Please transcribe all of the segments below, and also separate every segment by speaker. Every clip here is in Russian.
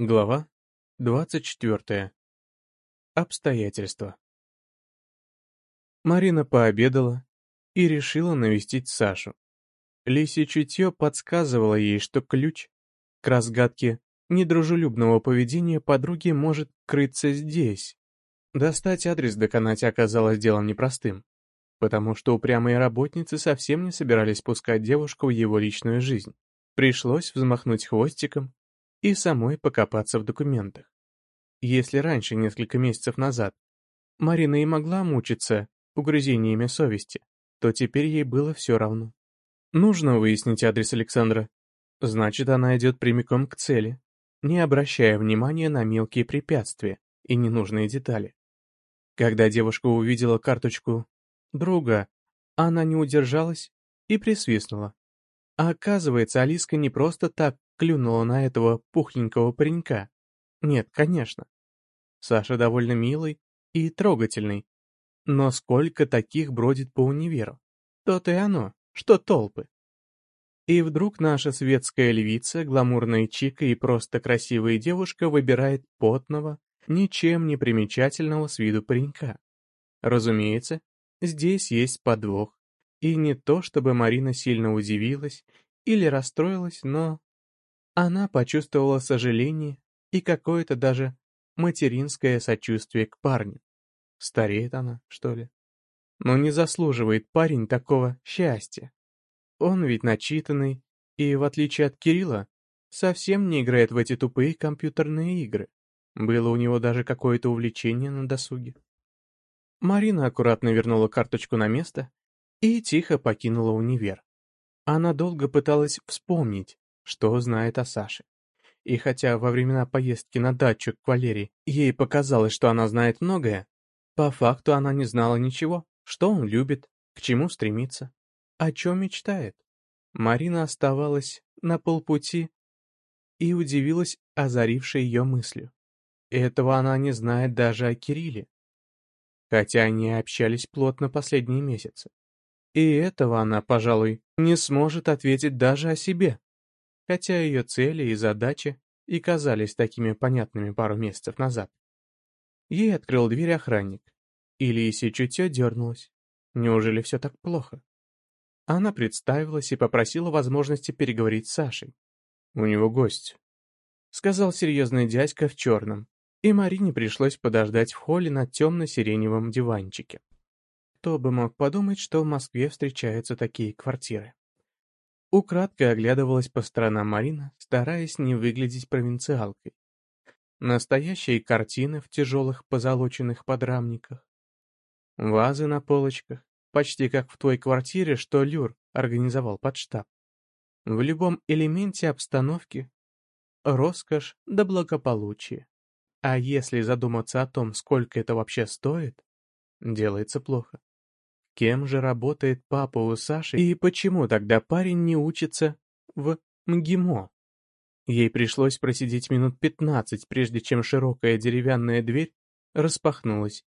Speaker 1: Глава 24. Обстоятельства. Марина пообедала и решила навестить Сашу. Лисье чутье подсказывало ей, что ключ к разгадке недружелюбного поведения подруги может крыться здесь. Достать адрес до канати оказалось делом непростым, потому что упрямые работницы совсем не собирались пускать девушку в его личную жизнь. Пришлось взмахнуть хвостиком и самой покопаться в документах. Если раньше, несколько месяцев назад, Марина и могла мучиться угрызениями совести, то теперь ей было все равно. Нужно выяснить адрес Александра. Значит, она идет прямиком к цели, не обращая внимания на мелкие препятствия и ненужные детали. Когда девушка увидела карточку друга, она не удержалась и присвистнула. А оказывается, Алиска не просто так клюнула на этого пухленького паренька. Нет, конечно. Саша довольно милый и трогательный. Но сколько таких бродит по универу? То-то и оно, что толпы. И вдруг наша светская львица, гламурная чика и просто красивая девушка выбирает потного, ничем не примечательного с виду паренька. Разумеется, здесь есть подвох. И не то, чтобы Марина сильно удивилась или расстроилась, но она почувствовала сожаление и какое-то даже материнское сочувствие к парню. Стареет она, что ли? Но не заслуживает парень такого счастья. Он ведь начитанный, и, в отличие от Кирилла, совсем не играет в эти тупые компьютерные игры. Было у него даже какое-то увлечение на досуге. Марина аккуратно вернула карточку на место и тихо покинула универ. Она долго пыталась вспомнить, что знает о Саше. И хотя во времена поездки на дачу к Валерии ей показалось, что она знает многое, по факту она не знала ничего, что он любит, к чему стремится, о чем мечтает. Марина оставалась на полпути и удивилась озарившей ее мыслью. Этого она не знает даже о Кирилле, хотя они общались плотно последние месяцы. И этого она, пожалуй, не сможет ответить даже о себе хотя ее цели и задачи и казались такими понятными пару месяцев назад. Ей открыл дверь охранник, и Лисия чутье дернулась. Неужели все так плохо? Она представилась и попросила возможности переговорить с Сашей. «У него гость», — сказал серьезный дядька в черном, и Марине пришлось подождать в холле на темно-сиреневом диванчике. Кто бы мог подумать, что в Москве встречаются такие квартиры. Украдкой оглядывалась по сторонам Марина, стараясь не выглядеть провинциалкой. Настоящие картины в тяжелых позолоченных подрамниках. Вазы на полочках, почти как в той квартире, что Люр организовал под штаб. В любом элементе обстановки роскошь да благополучие. А если задуматься о том, сколько это вообще стоит, делается плохо. Кем же работает папа у Саши и почему тогда парень не учится в МГИМО? Ей пришлось просидеть минут пятнадцать, прежде чем широкая деревянная дверь распахнулась,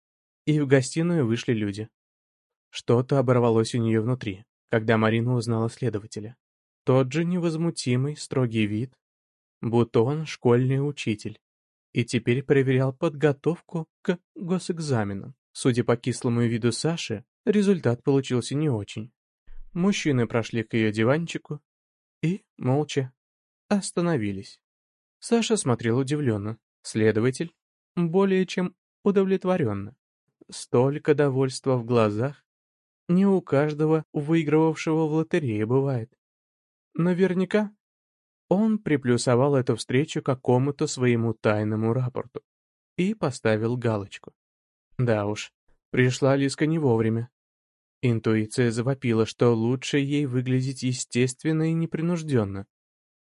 Speaker 1: и в гостиную вышли люди. Что-то оборвалось у нее внутри, когда Марина узнала следователя. Тот же невозмутимый, строгий вид, будто он школьный учитель, и теперь проверял подготовку к госэкзаменам. Судя по кислому виду Саши, Результат получился не очень. Мужчины прошли к ее диванчику и, молча, остановились. Саша смотрел удивленно, следователь более чем удовлетворенно. Столько довольства в глазах не у каждого выигрывавшего в лотерее бывает. Наверняка он приплюсовал эту встречу какому-то своему тайному рапорту и поставил галочку. Да уж, пришла Лиска не вовремя. Интуиция завопила, что лучше ей выглядеть естественно и непринужденно.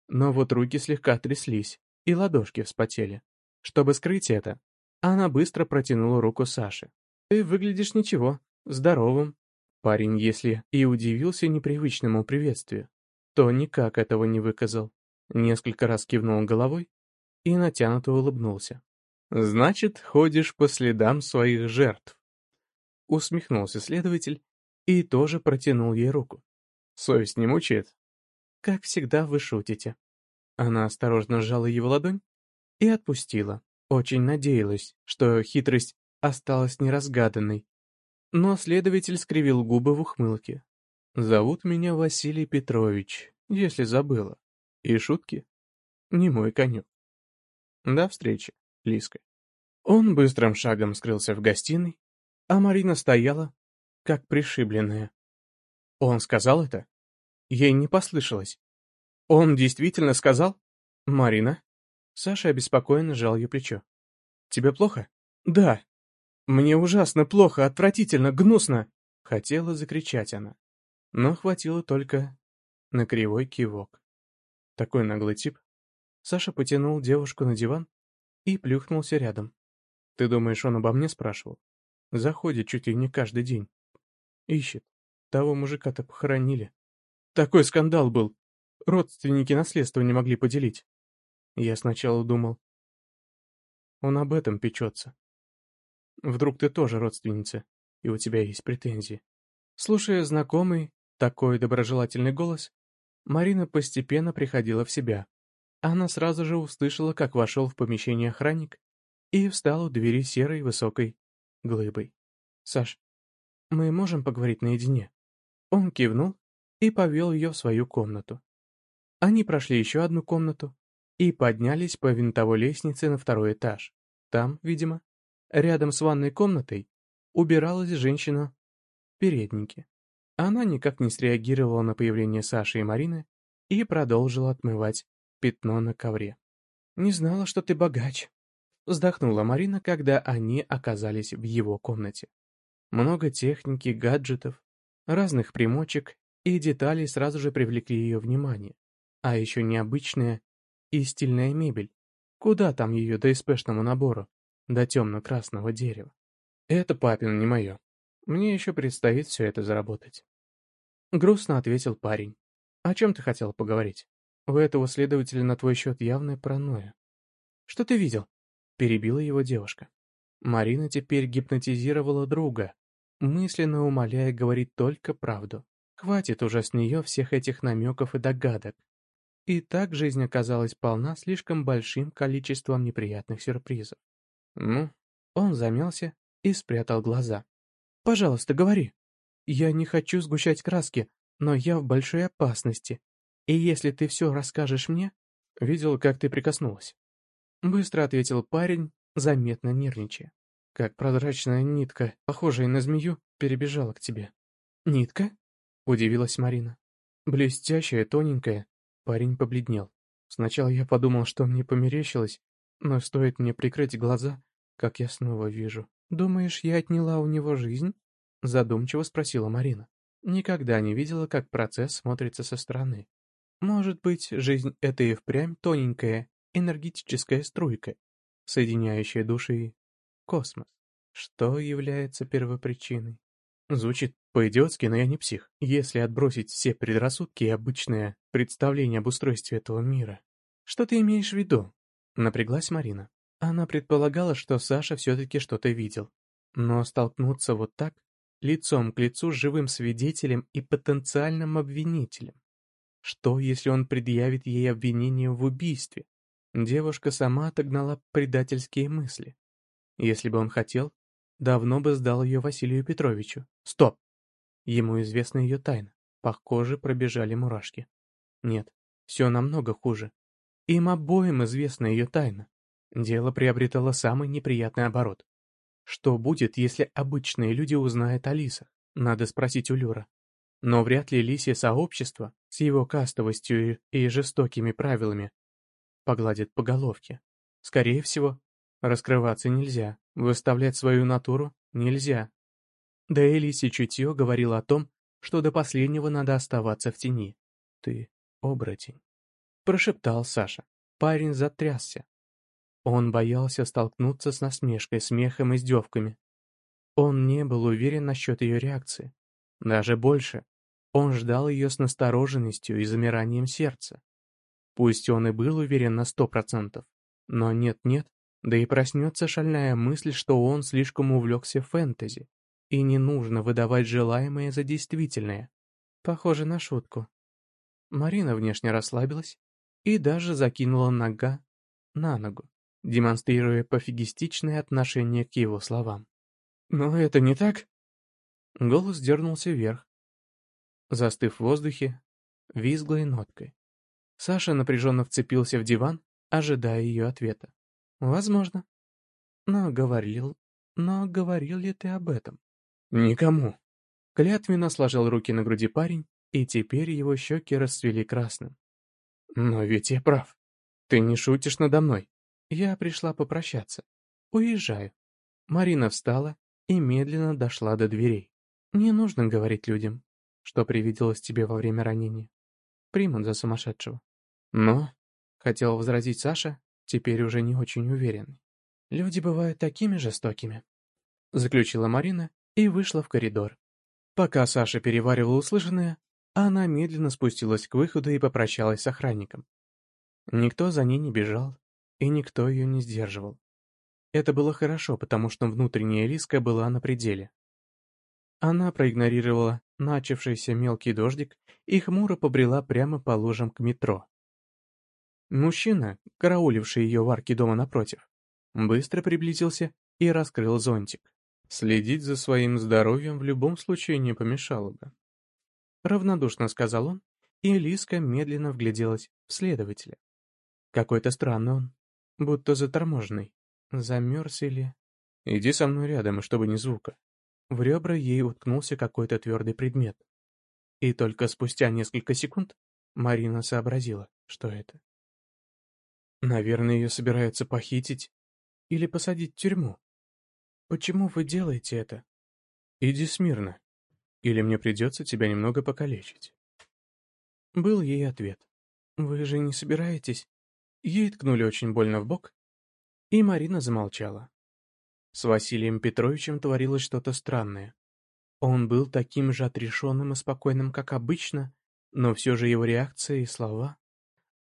Speaker 1: Но вот руки слегка тряслись, и ладошки вспотели. Чтобы скрыть это, она быстро протянула руку Саше. «Ты выглядишь ничего, здоровым». Парень, если и удивился непривычному приветствию, то никак этого не выказал. Несколько раз кивнул головой и натянуто улыбнулся. «Значит, ходишь по следам своих жертв». Усмехнулся следователь и тоже протянул ей руку. Совесть не мучает? Как всегда, вы шутите. Она осторожно сжала его ладонь и отпустила. Очень надеялась, что хитрость осталась неразгаданной. Но следователь скривил губы в ухмылке. «Зовут меня Василий Петрович, если забыла. И шутки? Не мой конек. До встречи, Лиска». Он быстрым шагом скрылся в гостиной, а Марина стояла, как пришибленная. Он сказал это? Ей не послышалось. Он действительно сказал? Марина? Саша обеспокоенно сжал ее плечо. Тебе плохо? Да. Мне ужасно плохо, отвратительно, гнусно. Хотела закричать она. Но хватило только на кривой кивок. Такой наглый тип. Саша потянул девушку на диван и плюхнулся рядом. Ты думаешь, он обо мне спрашивал? Заходит чуть ли не каждый день. Ищет. Того мужика-то похоронили. Такой скандал был. Родственники наследство не могли поделить. Я сначала думал, он об этом печется. Вдруг ты тоже родственница, и у тебя есть претензии. Слушая знакомый, такой доброжелательный голос, Марина постепенно приходила в себя. Она сразу же услышала, как вошел в помещение охранник и встал у двери серой высокой глыбой. «Саш, мы можем поговорить наедине?» Он кивнул и повел ее в свою комнату. Они прошли еще одну комнату и поднялись по винтовой лестнице на второй этаж. Там, видимо, рядом с ванной комнатой, убиралась женщина в переднике. Она никак не среагировала на появление Саши и Марины и продолжила отмывать пятно на ковре. «Не знала, что ты богач», — вздохнула Марина, когда они оказались в его комнате. Много техники, гаджетов, разных примочек и деталей сразу же привлекли ее внимание. А еще необычная и стильная мебель. Куда там ее до СПшному набору, до темно-красного дерева? Это папин, не мое. Мне еще предстоит все это заработать. Грустно ответил парень. О чем ты хотел поговорить? У этого следователя на твой счет явная паранойя. Что ты видел? Перебила его девушка. Марина теперь гипнотизировала друга, мысленно умоляя говорить только правду. Хватит уже с нее всех этих намеков и догадок. И так жизнь оказалась полна слишком большим количеством неприятных сюрпризов. Ну, он замялся и спрятал глаза. «Пожалуйста, говори. Я не хочу сгущать краски, но я в большой опасности. И если ты все расскажешь мне...» «Видел, как ты прикоснулась». Быстро ответил парень, заметно нервничая. Как прозрачная нитка, похожая на змею, перебежала к тебе. «Нитка?» — удивилась Марина. Блестящая, тоненькая. Парень побледнел. Сначала я подумал, что мне померещилось, но стоит мне прикрыть глаза, как я снова вижу. «Думаешь, я отняла у него жизнь?» — задумчиво спросила Марина. Никогда не видела, как процесс смотрится со стороны. Может быть, жизнь — это и впрямь тоненькая, энергетическая струйка, соединяющая души космос. Что является первопричиной? Звучит по-идиотски, но я не псих. Если отбросить все предрассудки и обычное представление об устройстве этого мира. Что ты имеешь в виду? Напряглась Марина. Она предполагала, что Саша все-таки что-то видел. Но столкнуться вот так, лицом к лицу с живым свидетелем и потенциальным обвинителем. Что, если он предъявит ей обвинение в убийстве? Девушка сама отогнала предательские мысли. Если бы он хотел, давно бы сдал ее Василию Петровичу. Стоп! Ему известна ее тайна. По коже пробежали мурашки. Нет, все намного хуже. Им обоим известна ее тайна. Дело приобретало самый неприятный оборот. Что будет, если обычные люди узнают о лисах? Надо спросить у Люра. Но вряд ли лисье сообщество с его кастовостью и жестокими правилами погладит по головке. Скорее всего, Раскрываться нельзя, выставлять свою натуру нельзя. Да и лисье чутье говорило о том, что до последнего надо оставаться в тени. «Ты оборотень», — прошептал Саша. Парень затрясся. Он боялся столкнуться с насмешкой, смехом и издевками. Он не был уверен насчет ее реакции. Даже больше. Он ждал ее с настороженностью и замиранием сердца. Пусть он и был уверен на сто процентов, но нет-нет, да и проснется шальная мысль, что он слишком увлекся фэнтези, и не нужно выдавать желаемое за действительное. Похоже на шутку. Марина внешне расслабилась и даже закинула нога на ногу. демонстрируя пофигистичное отношение к его словам. «Но это не так?» Голос дернулся вверх, застыв в воздухе, визглой ноткой. Саша напряженно вцепился в диван, ожидая ее ответа. «Возможно. Но говорил... Но говорил ли ты об этом?» «Никому». Клятвенно сложил руки на груди парень, и теперь его щеки расцвели красным. «Но ведь я прав. Ты не шутишь надо мной. Я пришла попрощаться. Уезжаю». Марина встала и медленно дошла до дверей. «Не нужно говорить людям, что привиделось тебе во время ранения. Примут за сумасшедшего». «Но...» — хотел возразить Саша, теперь уже не очень уверенный. «Люди бывают такими жестокими», — заключила Марина и вышла в коридор. Пока Саша переваривала услышанное, она медленно спустилась к выходу и попрощалась с охранником. Никто за ней не бежал, и никто ее не сдерживал. Это было хорошо, потому что внутренняя риска была на пределе. Она проигнорировала начавшийся мелкий дождик и хмуро побрела прямо по лужам к метро. Мужчина, карауливший ее в арке дома напротив, быстро приблизился и раскрыл зонтик. Следить за своим здоровьем в любом случае не помешало бы. Равнодушно сказал он, и Лиска медленно вгляделась в следователя. Какой-то странный он, будто заторможенный. Замерз или... Иди со мной рядом, и чтобы ни звука. В ребра ей уткнулся какой-то твердый предмет. И только спустя несколько секунд Марина сообразила, что это. Наверное, ее собираются похитить или посадить в тюрьму. Почему вы делаете это? Иди смирно, или мне придется тебя немного покалечить. Был ей ответ. Вы же не собираетесь? Ей ткнули очень больно в бок, и Марина замолчала. С Василием Петровичем творилось что-то странное. Он был таким же отрешенным и спокойным, как обычно, но все же его реакция и слова,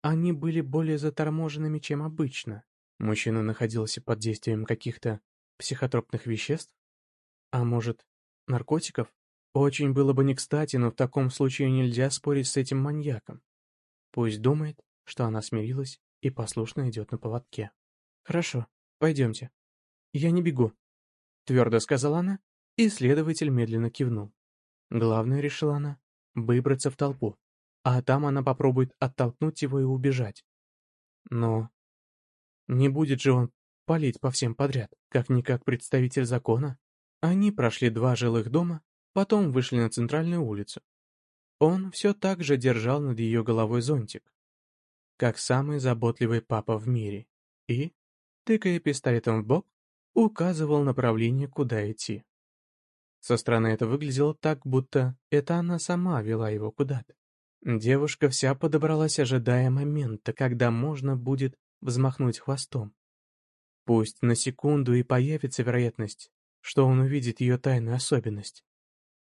Speaker 1: они были более заторможенными, чем обычно. Мужчина находился под действием каких-то психотропных веществ? А может, наркотиков? Очень было бы не кстати, но в таком случае нельзя спорить с этим маньяком. Пусть думает, что она смирилась и послушно идет на поводке. «Хорошо, пойдемте. Я не бегу», — твердо сказала она, и следователь медленно кивнул. Главное, решила она, выбраться в толпу, а там она попробует оттолкнуть его и убежать. Но не будет же он палить по всем подряд, как-никак представитель закона. Они прошли два жилых дома, потом вышли на центральную улицу. Он все так же держал над ее головой зонтик, как самый заботливый папа в мире, и, тыкая пистолетом в бок, указывал направление, куда идти. Со стороны это выглядело так, будто это она сама вела его куда-то. Девушка вся подобралась, ожидая момента, когда можно будет взмахнуть хвостом. Пусть на секунду и появится вероятность, что он увидит ее тайную особенность.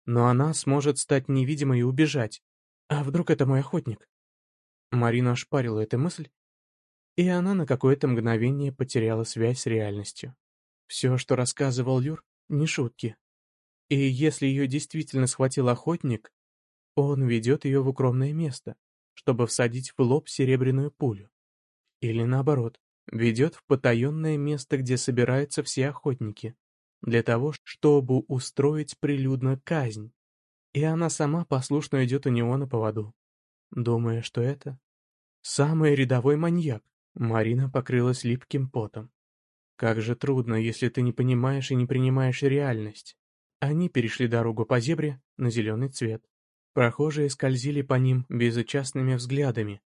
Speaker 1: Но она сможет стать невидимой и убежать. А вдруг это мой охотник? Марина ошпарила эту мысль, и она на какое-то мгновение потеряла связь с реальностью. Все, что рассказывал Юр, не шутки. И если ее действительно схватил охотник, он ведет ее в укромное место, чтобы всадить в лоб серебряную пулю. Или наоборот, ведет в потаенное место, где собираются все охотники, для того, чтобы устроить прилюдно казнь. И она сама послушно идет у него на поводу, думая, что это самый рядовой маньяк. Марина покрылась липким потом. Как же трудно, если ты не понимаешь и не принимаешь реальность. Они перешли дорогу по зебре на зеленый цвет. Прохожие скользили по ним безучастными взглядами,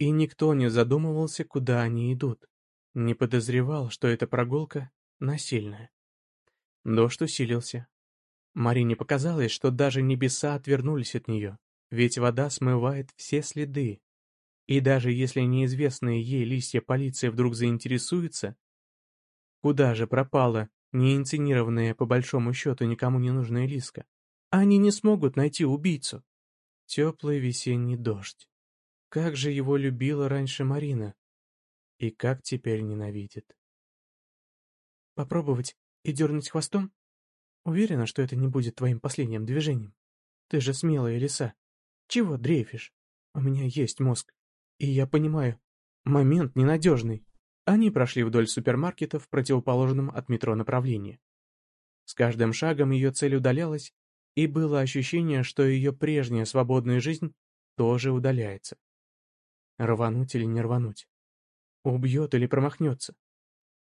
Speaker 1: и никто не задумывался, куда они идут. Не подозревал, что эта прогулка насильная. Дождь усилился. Марине показалось, что даже небеса отвернулись от нее, ведь вода смывает все следы, и даже если неизвестные ей листья полиции вдруг заинтересуются, куда же пропала неинсценированная по большому счету никому не нужная Лиска, они не смогут найти убийцу. Теплый весенний дождь. Как же его любила раньше Марина, и как теперь ненавидит. Попробовать и дернуть хвостом? Уверена, что это не будет твоим последним движением. Ты же смелая лиса. Чего дрейфишь? У меня есть мозг. И я понимаю, момент ненадежный. Они прошли вдоль супермаркета в противоположном от метро направлении. С каждым шагом ее цель удалялась, и было ощущение, что ее прежняя свободная жизнь тоже удаляется. Рвануть или не рвануть? Убьет или промахнется?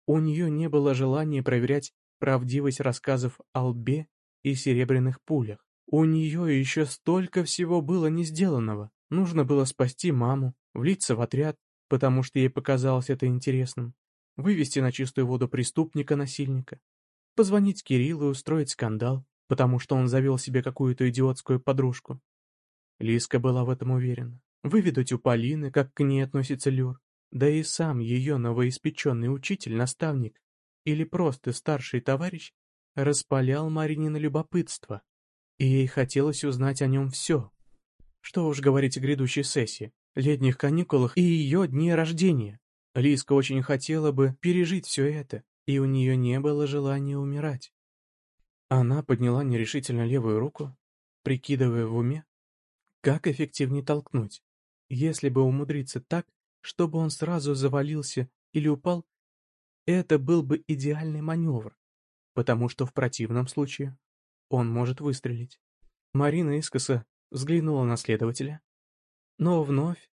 Speaker 1: У нее не было желания проверять правдивость рассказов о лбе и серебряных пулях. У нее еще столько всего было не сделанного. Нужно было спасти маму, влиться в отряд, потому что ей показалось это интересным, вывести на чистую воду преступника-насильника, позвонить Кириллу и устроить скандал, потому что он завел себе какую-то идиотскую подружку. Лиска была в этом уверена. Выведать у Полины, как к ней относится Люр, да и сам ее новоиспеченный учитель, наставник или просто старший товарищ распалял Маринина любопытство, и ей хотелось узнать о нем все. Что уж говорить о грядущей сессии, летних каникулах и ее дне рождения. Лиска очень хотела бы пережить все это, и у нее не было желания умирать. Она подняла нерешительно левую руку, прикидывая в уме, как эффективнее толкнуть. Если бы умудриться так, чтобы он сразу завалился или упал, это был бы идеальный маневр, потому что в противном случае он может выстрелить. Марина искоса взглянула на следователя, но вновь,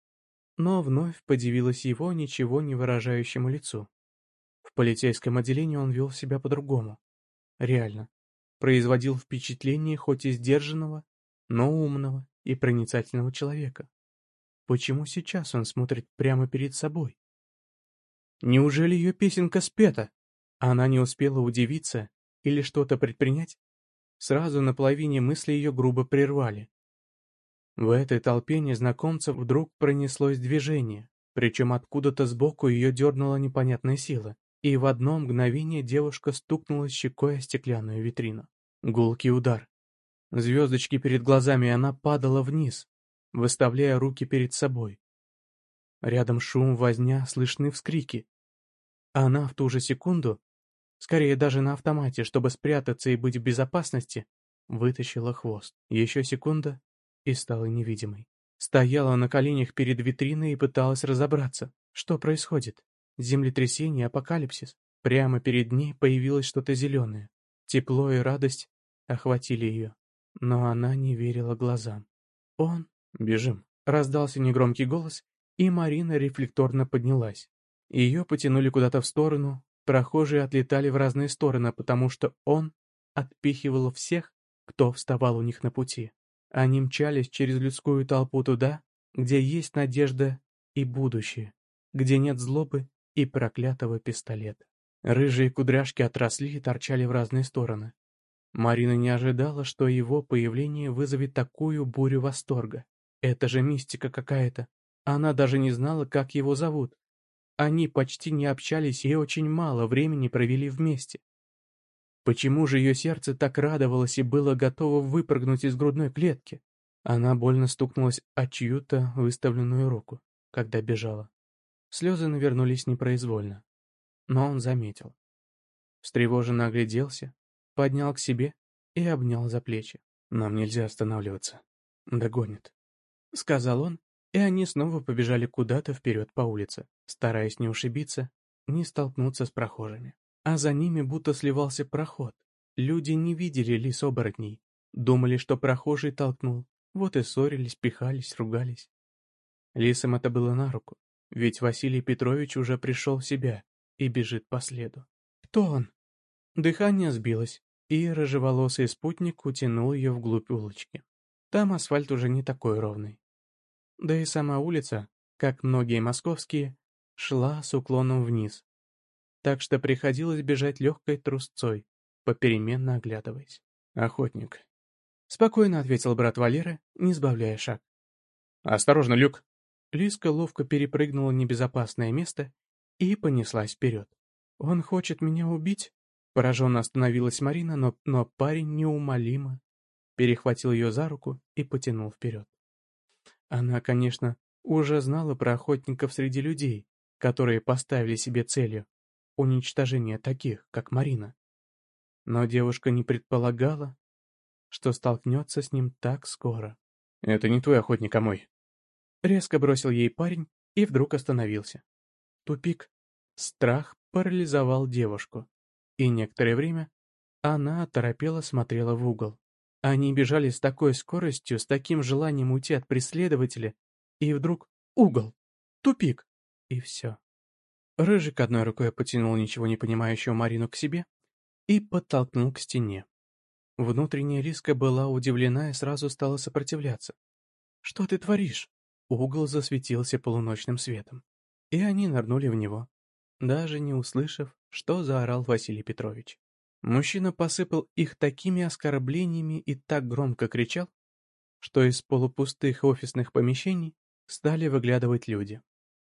Speaker 1: но вновь подивилась его ничего не выражающему лицу. В полицейском отделении он вел себя по-другому. Реально. Производил впечатление хоть и сдержанного, но умного и проницательного человека. Почему сейчас он смотрит прямо перед собой? Неужели ее песенка спета? Она не успела удивиться или что-то предпринять? Сразу на половине мысли ее грубо прервали. В этой толпе незнакомцев вдруг пронеслось движение, причем откуда-то сбоку ее дернула непонятная сила, и в одно мгновение девушка стукнула щекой о стеклянную витрину. Гулкий удар. Звездочки перед глазами, и она падала вниз, выставляя руки перед собой. Рядом шум, возня, слышны вскрики. Она в ту же секунду, скорее даже на автомате, чтобы спрятаться и быть в безопасности, вытащила хвост. Еще секунда, и стала невидимой. Стояла на коленях перед витриной и пыталась разобраться, что происходит. Землетрясение, апокалипсис. Прямо перед ней появилось что-то зеленое. Тепло и радость охватили ее. Но она не верила глазам. «Он...» «Бежим!» Раздался негромкий голос, и Марина рефлекторно поднялась. Ее потянули куда-то в сторону, прохожие отлетали в разные стороны, потому что он отпихивал всех, кто вставал у них на пути. Они мчались через людскую толпу туда, где есть надежда и будущее, где нет злобы и проклятого пистолета. Рыжие кудряшки отросли и торчали в разные стороны. Марина не ожидала, что его появление вызовет такую бурю восторга. Это же мистика какая-то. Она даже не знала, как его зовут. Они почти не общались и очень мало времени провели вместе. Почему же ее сердце так радовалось и было готово выпрыгнуть из грудной клетки? Она больно стукнулась о чью-то выставленную руку, когда бежала. Слезы навернулись непроизвольно. Но он заметил. Встревоженно огляделся, поднял к себе и обнял за плечи. «Нам нельзя останавливаться. Догонит», — сказал он, и они снова побежали куда-то вперед по улице, стараясь не ушибиться, не столкнуться с прохожими а за ними будто сливался проход. Люди не видели лис-оборотней, думали, что прохожий толкнул, вот и ссорились, пихались, ругались. Лисам это было на руку, ведь Василий Петрович уже пришел в себя и бежит по следу. Кто он? Дыхание сбилось, и рыжеволосый спутник утянул ее вглубь улочки. Там асфальт уже не такой ровный. Да и сама улица, как многие московские, шла с уклоном вниз, так что приходилось бежать легкой трусцой, попеременно оглядываясь. «Охотник», — спокойно ответил брат Валера, не сбавляя шаг. «Осторожно, Люк!» Лиска ловко перепрыгнула небезопасное место и понеслась вперед. «Он хочет меня убить?» Пораженно остановилась Марина, но, но парень неумолимо перехватил ее за руку и потянул вперед. Она, конечно, уже знала про охотников среди людей, которые поставили себе целью уничтожения таких, как Марина. Но девушка не предполагала, что столкнется с ним так скоро. «Это не твой охотник, а мой». Резко бросил ей парень и вдруг остановился. Тупик. Страх парализовал девушку, и некоторое время она оторопела смотрела в угол. Они бежали с такой скоростью, с таким желанием уйти от преследователя, и вдруг угол, тупик, и все. Рыжик одной рукой потянул ничего не понимающего Марину к себе и подтолкнул к стене. Внутренняя риска была удивлена и сразу стала сопротивляться. «Что ты творишь?» Угол засветился полуночным светом, и они нырнули в него, даже не услышав, что заорал Василий Петрович. Мужчина посыпал их такими оскорблениями и так громко кричал, что из полупустых офисных помещений стали выглядывать люди.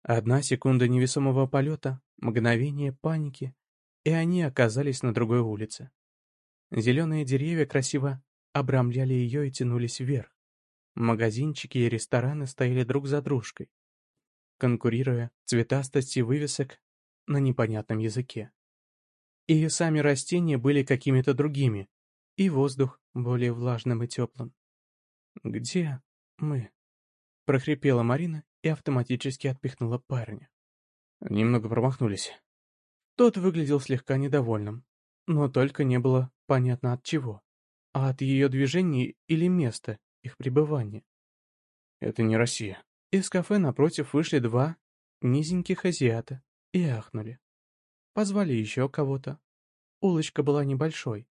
Speaker 1: Одна секунда невесомого полета, мгновение паники, и они оказались на другой улице. Зеленые деревья красиво обрамляли ее и тянулись вверх. Магазинчики и рестораны стояли друг за дружкой, конкурируя цветастости вывесок на непонятном языке. И сами растения были какими-то другими, и воздух более влажным и теплым. «Где мы?» — прохрипела Марина и автоматически отпихнула парня. Немного промахнулись. Тот выглядел слегка недовольным, но только не было понятно от чего. А от ее движений или места их пребывания. Это не Россия. Из кафе напротив вышли два низеньких азиата и ахнули. Позвали еще кого-то. Улочка была небольшой.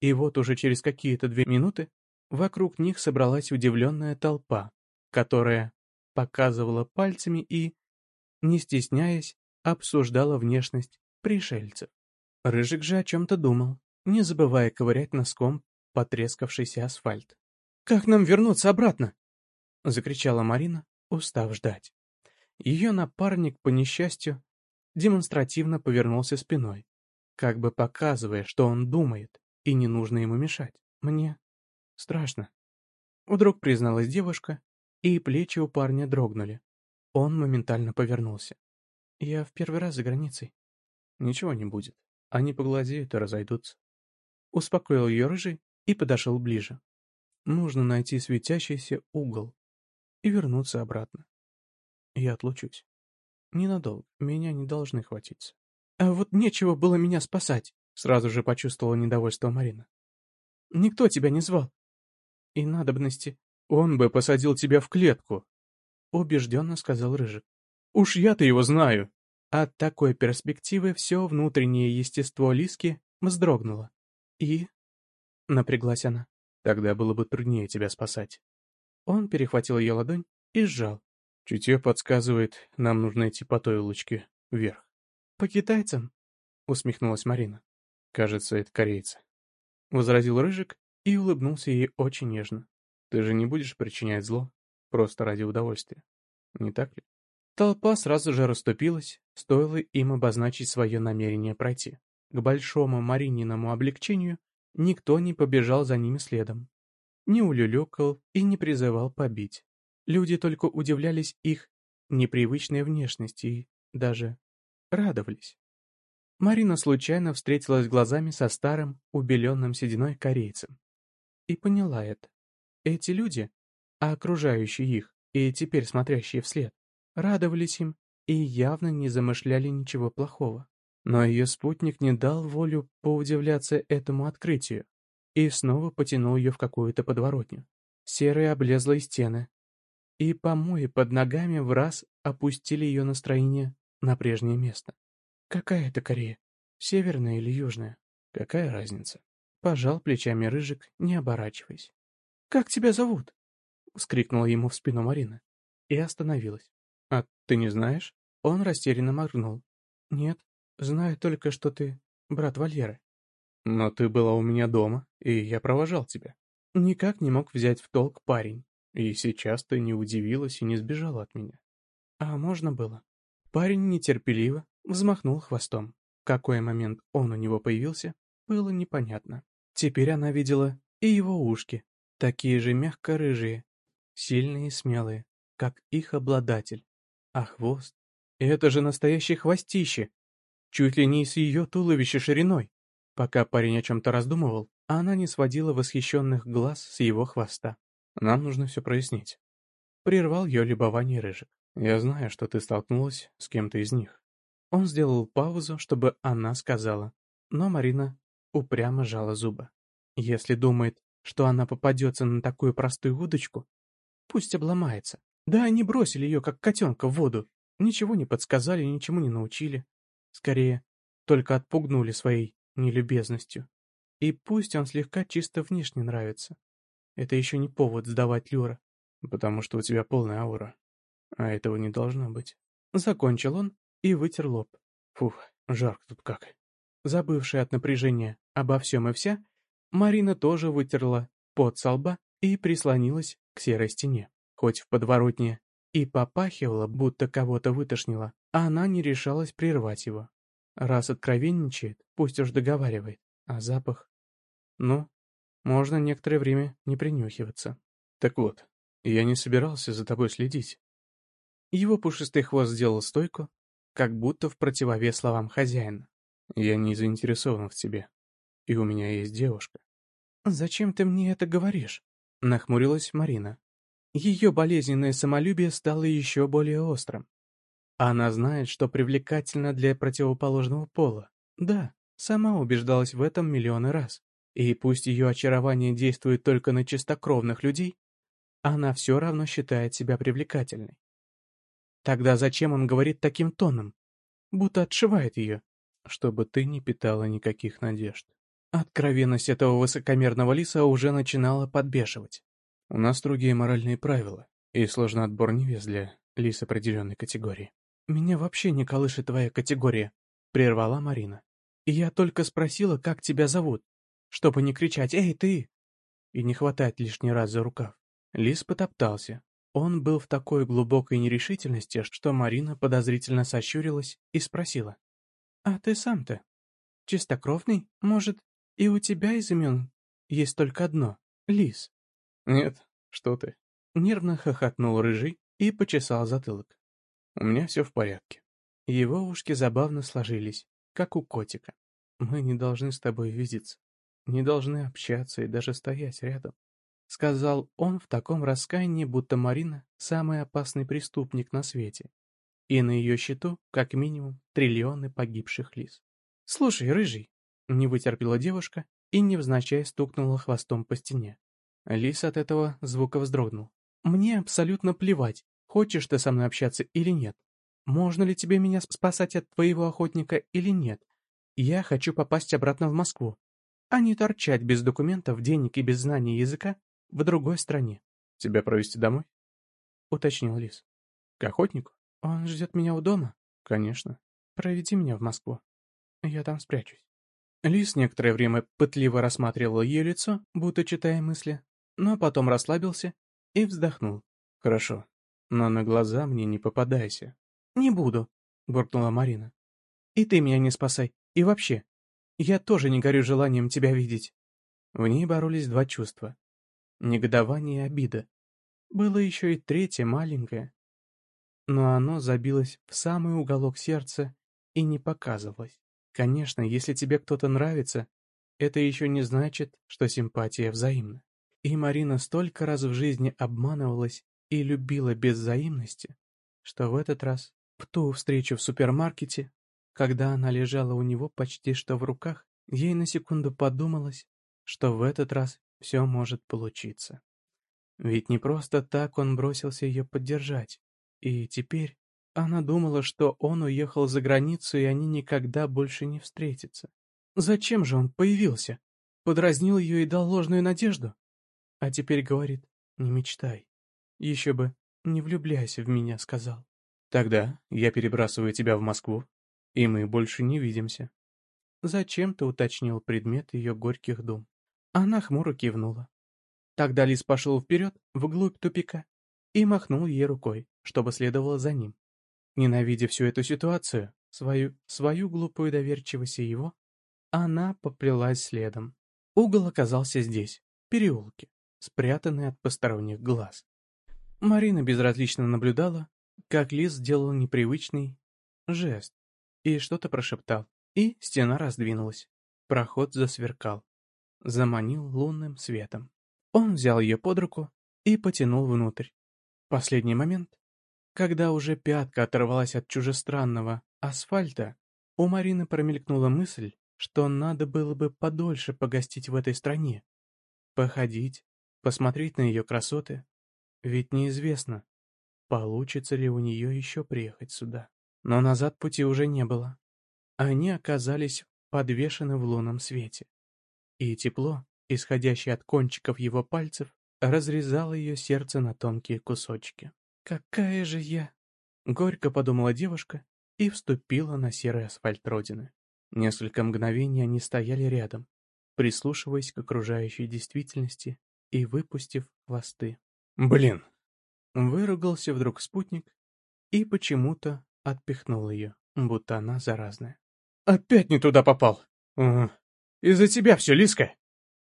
Speaker 1: И вот уже через какие-то две минуты вокруг них собралась удивленная толпа, которая показывала пальцами и, не стесняясь, обсуждала внешность пришельцев. Рыжик же о чем-то думал, не забывая ковырять носком потрескавшийся асфальт. «Как нам вернуться обратно?» — закричала Марина, устав ждать. Ее напарник, по несчастью, демонстративно повернулся спиной, как бы показывая, что он думает, и не нужно ему мешать. «Мне страшно», — вдруг призналась девушка и плечи у парня дрогнули. Он моментально повернулся. «Я в первый раз за границей». «Ничего не будет. Они поглазеют и разойдутся». Успокоил ее рыжий и подошел ближе. «Нужно найти светящийся угол и вернуться обратно. Я отлучусь. Ненадолго, меня не должны хватиться». «А вот нечего было меня спасать», — сразу же почувствовала недовольство Марина. «Никто тебя не звал. И надобности «Он бы посадил тебя в клетку», — убежденно сказал Рыжик. «Уж я-то его знаю». От такой перспективы все внутреннее естество Лиски вздрогнуло. «И?» — напряглась она. «Тогда было бы труднее тебя спасать». Он перехватил ее ладонь и сжал. Чутье подсказывает, нам нужно идти по той улочке вверх. «По китайцам?» — усмехнулась Марина. «Кажется, это корейцы», — возразил Рыжик и улыбнулся ей очень нежно. Ты же не будешь причинять зло просто ради удовольствия, не так ли? Толпа сразу же расступилась, стоило им обозначить свое намерение пройти. К большому Марининому облегчению никто не побежал за ними следом. Не улюлюкал и не призывал побить. Люди только удивлялись их непривычной внешности и даже радовались. Марина случайно встретилась глазами со старым, убеленным сединой корейцем. И поняла это. Эти люди, а окружающие их и теперь смотрящие вслед, радовались им и явно не замышляли ничего плохого. Но ее спутник не дал волю поудивляться этому открытию и снова потянул ее в какую-то подворотню. Серые облезлые стены и помои под ногами в раз опустили ее настроение на прежнее место. Какая это Корея? Северная или южная? Какая разница? Пожал плечами Рыжик, не оборачиваясь. «Как тебя зовут?» — вскрикнула ему в спину Марина. И остановилась. «А ты не знаешь?» Он растерянно моргнул. «Нет, знаю только, что ты брат Валеры». «Но ты была у меня дома, и я провожал тебя». Никак не мог взять в толк парень. И сейчас ты не удивилась и не сбежала от меня. А можно было? Парень нетерпеливо взмахнул хвостом. В какой момент он у него появился, было непонятно. Теперь она видела и его ушки, такие же мягко-рыжие, сильные и смелые, как их обладатель. А хвост — это же настоящее хвостище, чуть ли не с ее туловища шириной. Пока парень о чем-то раздумывал, она не сводила восхищенных глаз с его хвоста. Нам нужно все прояснить. Прервал ее любование рыжик. Я знаю, что ты столкнулась с кем-то из них. Он сделал паузу, чтобы она сказала, но Марина упрямо жала зубы. Если думает, что она попадется на такую простую удочку, пусть обломается. Да они бросили ее, как котенка, в воду. Ничего не подсказали, ничему не научили. Скорее, только отпугнули своей нелюбезностью. И пусть он слегка чисто внешне нравится. Это еще не повод сдавать Люра. Потому что у тебя полная аура. А этого не должно быть. Закончил он и вытер лоб. Фух, жарко тут как. Забывшая от напряжения обо всем и вся, Марина тоже вытерла пот со лба и прислонилась к серой стене. Хоть в подворотне и попахивала, будто кого-то вытошнило, а она не решалась прервать его. Раз откровенничает, пусть уж договаривает. А запах? Ну, можно некоторое время не принюхиваться. Так вот, я не собирался за тобой следить. Его пушистый хвост сделал стойку, как будто в противовес словам хозяина. Я не заинтересован в тебе. И у меня есть девушка. «Зачем ты мне это говоришь?» — нахмурилась Марина. Ее болезненное самолюбие стало еще более острым. Она знает, что привлекательно для противоположного пола. Да, сама убеждалась в этом миллионы раз. И пусть ее очарование действует только на чистокровных людей, она все равно считает себя привлекательной. Тогда зачем он говорит таким тоном? Будто отшивает ее. Чтобы ты не питала никаких надежд. Откровенность этого высокомерного лиса уже начинала подбешивать. У нас строгие моральные правила, и сложный отбор невест для лис определенной категории. «Меня вообще не колышет твоя категория», — прервала Марина. «И я только спросила, как тебя зовут, чтобы не кричать «Эй, ты!» и не хватать лишний раз за рукав. Лис потоптался. Он был в такой глубокой нерешительности, что Марина подозрительно сощурилась и спросила. «А ты сам-то? Чистокровный? Может, и у тебя из имен есть только одно — Лис?» «Нет, что ты?» Нервно хохотнул Рыжий и почесал затылок. У меня все в порядке. Его ушки забавно сложились, как у котика. Мы не должны с тобой видеться, не должны общаться и даже стоять рядом. Сказал он в таком раскаянии, будто Марина — самый опасный преступник на свете. И на ее счету, как минимум, триллионы погибших лис. «Слушай, рыжий!» — не вытерпела девушка и невзначай стукнула хвостом по стене. Лис от этого звука вздрогнул. «Мне абсолютно плевать, Хочешь ты со мной общаться или нет? Можно ли тебе меня спасать от твоего охотника или нет? Я хочу попасть обратно в Москву, а не торчать без документов, денег и без знания языка в другой стране. Тебя провести домой? Уточнил Лис. К охотнику? Он ждет меня у дома? Конечно. Проведи меня в Москву. Я там спрячусь. Лис некоторое время пытливо рассматривал ее лицо, будто читая мысли, но потом расслабился и вздохнул. Хорошо, но на глаза мне не попадайся. «Не буду», — буркнула Марина. «И ты меня не спасай. И вообще, я тоже не горю желанием тебя видеть». В ней боролись два чувства — негодование и обида. Было еще и третье, маленькое. Но оно забилось в самый уголок сердца и не показывалось. Конечно, если тебе кто-то нравится, это еще не значит, что симпатия взаимна. И Марина столько раз в жизни обманывалась и любила без взаимности, что в этот раз, в ту встречу в супермаркете, когда она лежала у него почти что в руках, ей на секунду подумалось, что в этот раз все может получиться. Ведь не просто так он бросился ее поддержать, и теперь она думала, что он уехал за границу, и они никогда больше не встретятся. Зачем же он появился? Подразнил ее и дал ложную надежду? А теперь говорит, не мечтай. Еще бы, не влюбляйся в меня, сказал. Тогда я перебрасываю тебя в Москву, и мы больше не видимся. Зачем-то уточнил предмет ее горьких дум. Она хмуро кивнула. Тогда Лис пошел вперед, вглубь тупика, и махнул ей рукой, чтобы следовало за ним. Ненавидя всю эту ситуацию, свою, свою глупую доверчивость и его, она поплелась следом. Угол оказался здесь, в переулке, спрятанный от посторонних глаз. Марина безразлично наблюдала, как Лис сделал непривычный жест и что-то прошептал, и стена раздвинулась. Проход засверкал, заманил лунным светом. Он взял ее под руку и потянул внутрь. Последний момент, когда уже пятка оторвалась от чужестранного, асфальта, у Марины промелькнула мысль, что надо было бы подольше погостить в этой стране. Походить, посмотреть на ее красоты. Ведь неизвестно, получится ли у нее еще приехать сюда. Но назад пути уже не было. Они оказались подвешены в лунном свете. И тепло, исходящее от кончиков его пальцев, разрезало ее сердце на тонкие кусочки. «Какая же я!» — горько подумала девушка и вступила на серый асфальт Родины. Несколько мгновений они стояли рядом, прислушиваясь к окружающей действительности и выпустив хвосты. «Блин!» — выругался вдруг спутник и почему-то отпихнул ее, будто она заразная. «Опять не туда попал! Из-за тебя все, Лиска!»